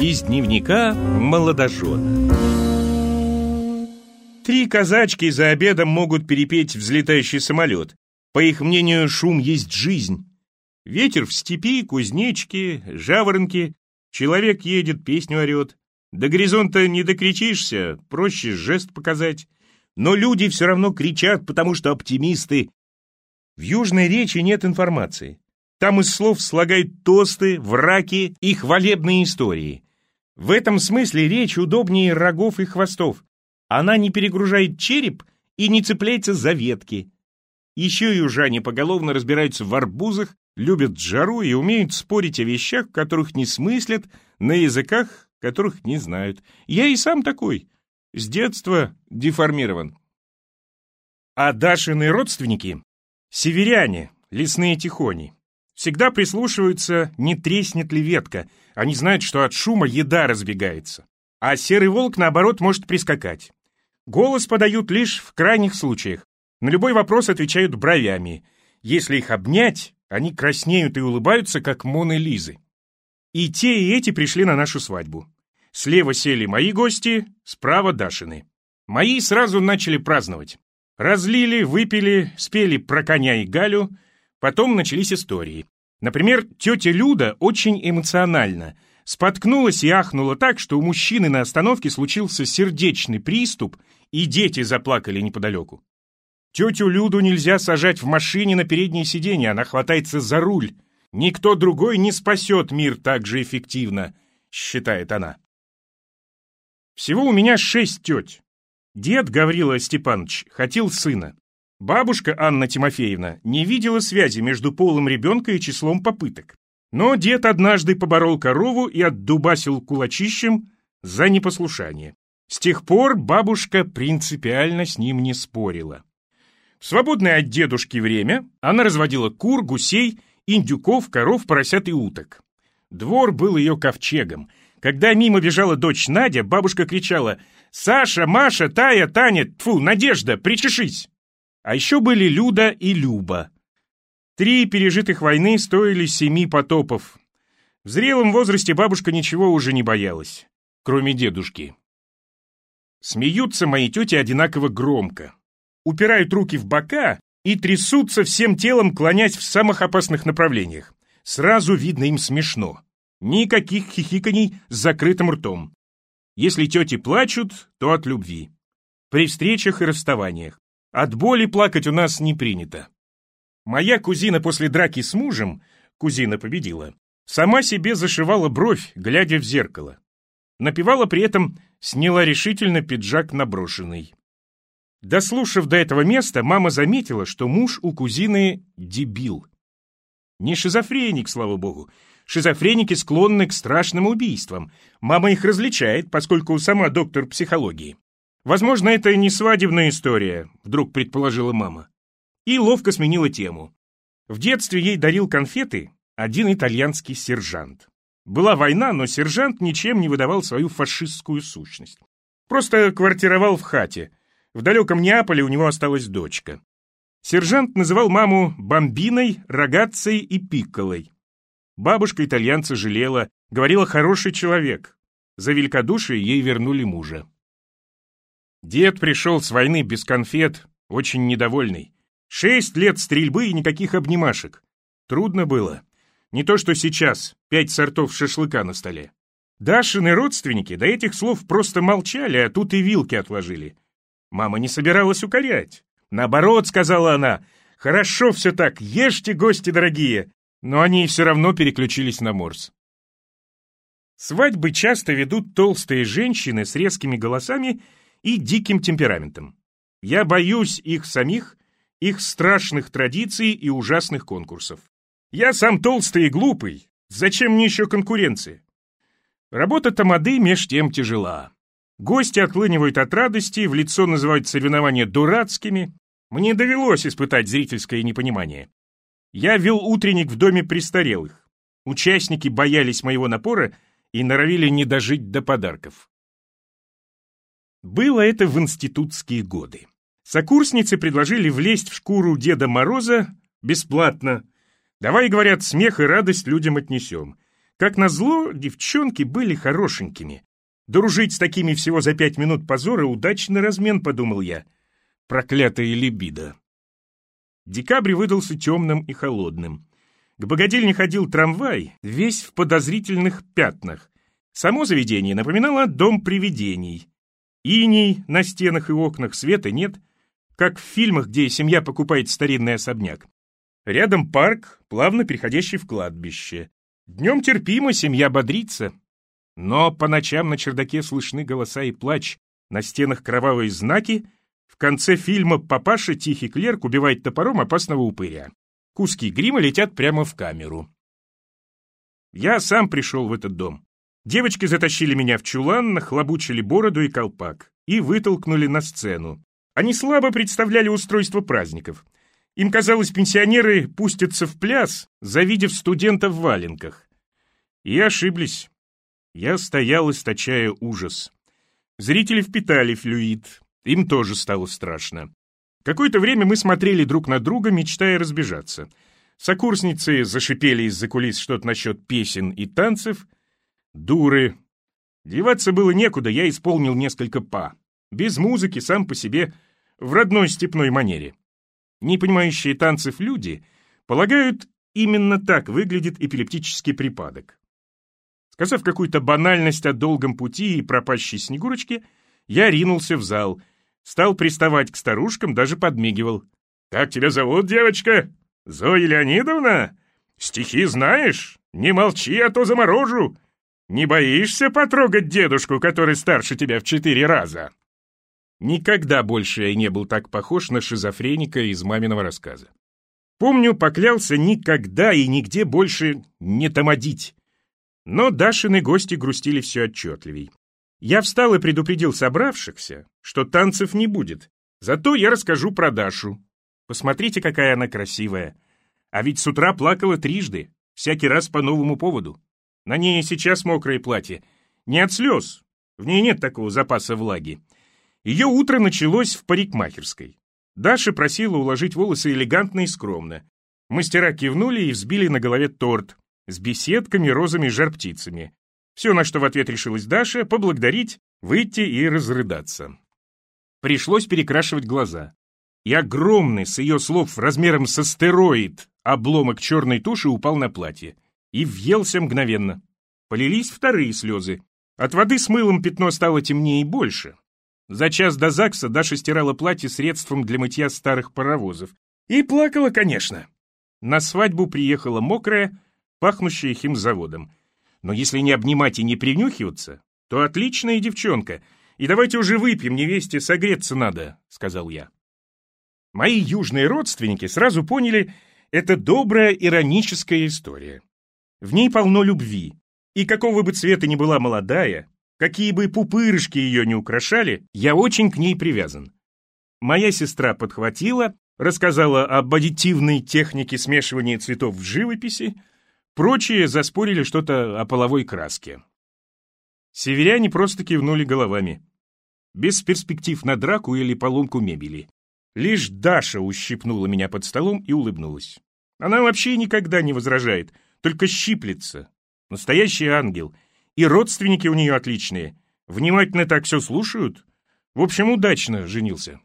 Из дневника молодожена Три казачки за обедом могут перепеть взлетающий самолет. По их мнению, шум есть жизнь. Ветер в степи, кузнечки, жаворонки. Человек едет, песню орет. До горизонта не докричишься, проще жест показать. Но люди все равно кричат, потому что оптимисты. В южной речи нет информации. Там из слов слагают тосты, враки и хвалебные истории. В этом смысле речь удобнее рогов и хвостов. Она не перегружает череп и не цепляется за ветки. Еще южане поголовно разбираются в арбузах, любят жару и умеют спорить о вещах, которых не смыслят, на языках, которых не знают. Я и сам такой. С детства деформирован. А Дашины родственники — северяне, лесные тихони. Всегда прислушиваются, не треснет ли ветка. Они знают, что от шума еда разбегается. А серый волк, наоборот, может прискакать. Голос подают лишь в крайних случаях. На любой вопрос отвечают бровями. Если их обнять, они краснеют и улыбаются, как Моны Лизы. И те, и эти пришли на нашу свадьбу. Слева сели мои гости, справа Дашины. Мои сразу начали праздновать. Разлили, выпили, спели про коня и Галю. Потом начались истории. Например, тетя Люда очень эмоционально споткнулась и ахнула так, что у мужчины на остановке случился сердечный приступ, и дети заплакали неподалеку. Тетю Люду нельзя сажать в машине на переднее сиденье, она хватается за руль. Никто другой не спасет мир так же эффективно, считает она. Всего у меня шесть теть. Дед Гаврила Степанович хотел сына. Бабушка Анна Тимофеевна не видела связи между полом ребенка и числом попыток. Но дед однажды поборол корову и отдубасил кулачищем за непослушание. С тех пор бабушка принципиально с ним не спорила. В свободное от дедушки время она разводила кур, гусей, индюков, коров, поросят и уток. Двор был ее ковчегом. Когда мимо бежала дочь Надя, бабушка кричала «Саша, Маша, Тая, Таня, тфу, Надежда, причешись!» А еще были Люда и Люба. Три пережитых войны стоили семи потопов. В зрелом возрасте бабушка ничего уже не боялась, кроме дедушки. Смеются мои тети одинаково громко. Упирают руки в бока и трясутся всем телом, клонясь в самых опасных направлениях. Сразу видно им смешно. Никаких хихиканий с закрытым ртом. Если тети плачут, то от любви. При встречах и расставаниях. От боли плакать у нас не принято. Моя кузина после драки с мужем, кузина победила, сама себе зашивала бровь, глядя в зеркало. Напевала при этом сняла решительно пиджак наброшенный. Дослушав до этого места, мама заметила, что муж у кузины дебил. Не шизофреник, слава богу. Шизофреники склонны к страшным убийствам. Мама их различает, поскольку сама доктор психологии. Возможно, это не свадебная история, вдруг предположила мама. И ловко сменила тему. В детстве ей дарил конфеты один итальянский сержант. Была война, но сержант ничем не выдавал свою фашистскую сущность. Просто квартировал в хате. В далеком Неаполе у него осталась дочка. Сержант называл маму бомбиной, рогатцей и пикколой. Бабушка итальянца жалела, говорила «хороший человек». За великодушие ей вернули мужа. Дед пришел с войны без конфет, очень недовольный. Шесть лет стрельбы и никаких обнимашек. Трудно было. Не то что сейчас, пять сортов шашлыка на столе. Дашины родственники до этих слов просто молчали, а тут и вилки отложили. Мама не собиралась укорять. Наоборот, сказала она, хорошо все так, ешьте, гости дорогие. Но они все равно переключились на морс. Свадьбы часто ведут толстые женщины с резкими голосами и диким темпераментом. Я боюсь их самих, их страшных традиций и ужасных конкурсов. Я сам толстый и глупый. Зачем мне еще конкуренция? Работа тамады меж тем тяжела. Гости отклынивают от радости, в лицо называют соревнования дурацкими. Мне довелось испытать зрительское непонимание. Я вел утренник в доме престарелых. Участники боялись моего напора и норовили не дожить до подарков. Было это в институтские годы. Сокурсницы предложили влезть в шкуру Деда Мороза бесплатно — Давай, говорят, смех и радость людям отнесем. Как назло, девчонки были хорошенькими. Дружить с такими всего за пять минут позора — удачный размен, подумал я. Проклятая либидо. Декабрь выдался темным и холодным. К богадельне ходил трамвай, весь в подозрительных пятнах. Само заведение напоминало дом привидений. Иней на стенах и окнах, света нет, как в фильмах, где семья покупает старинный особняк. Рядом парк, плавно переходящий в кладбище. Днем терпимо, семья бодрится. Но по ночам на чердаке слышны голоса и плач, на стенах кровавые знаки. В конце фильма папаша, тихий клерк, убивает топором опасного упыря. Куски грима летят прямо в камеру. Я сам пришел в этот дом. Девочки затащили меня в чулан, нахлобучили бороду и колпак и вытолкнули на сцену. Они слабо представляли устройство праздников. Им казалось, пенсионеры пустятся в пляс, завидев студента в валенках. И ошиблись. Я стоял, источая ужас. Зрители впитали флюид. Им тоже стало страшно. Какое-то время мы смотрели друг на друга, мечтая разбежаться. Сокурсницы зашипели из-за кулис что-то насчет песен и танцев — Дуры. Деваться было некуда, я исполнил несколько па. Без музыки, сам по себе, в родной степной манере. Не понимающие танцев люди полагают, именно так выглядит эпилептический припадок. Сказав какую-то банальность о долгом пути и пропащей Снегурочке, я ринулся в зал, стал приставать к старушкам, даже подмигивал. «Как тебя зовут, девочка? Зоя Леонидовна? Стихи знаешь? Не молчи, а то заморожу!» Не боишься потрогать дедушку, который старше тебя в четыре раза?» Никогда больше я не был так похож на шизофреника из маминого рассказа. Помню, поклялся никогда и нигде больше не тамадить. Но Дашины гости грустили все отчетливей. Я встал и предупредил собравшихся, что танцев не будет. Зато я расскажу про Дашу. Посмотрите, какая она красивая. А ведь с утра плакала трижды, всякий раз по новому поводу. На ней сейчас мокрое платье. Не от слез. В ней нет такого запаса влаги. Ее утро началось в парикмахерской. Даша просила уложить волосы элегантно и скромно. Мастера кивнули и взбили на голове торт с беседками, розами и жар-птицами. Все, на что в ответ решилась Даша, поблагодарить, выйти и разрыдаться. Пришлось перекрашивать глаза. И огромный, с ее слов, размером с астероид, обломок черной туши упал на платье и въелся мгновенно. Полились вторые слезы. От воды с мылом пятно стало темнее и больше. За час до ЗАГСа Даша стирала платье средством для мытья старых паровозов. И плакала, конечно. На свадьбу приехала мокрая, пахнущая химзаводом. Но если не обнимать и не принюхиваться, то отличная девчонка. И давайте уже выпьем, невесте согреться надо, — сказал я. Мои южные родственники сразу поняли, это добрая ироническая история. В ней полно любви, и какого бы цвета ни была молодая, какие бы пупырышки ее не украшали, я очень к ней привязан. Моя сестра подхватила, рассказала об аддитивной технике смешивания цветов в живописи, прочие заспорили что-то о половой краске. Северяне просто кивнули головами. Без перспектив на драку или поломку мебели. Лишь Даша ущипнула меня под столом и улыбнулась. Она вообще никогда не возражает — только щиплется. Настоящий ангел. И родственники у нее отличные. Внимательно так все слушают. В общем, удачно женился.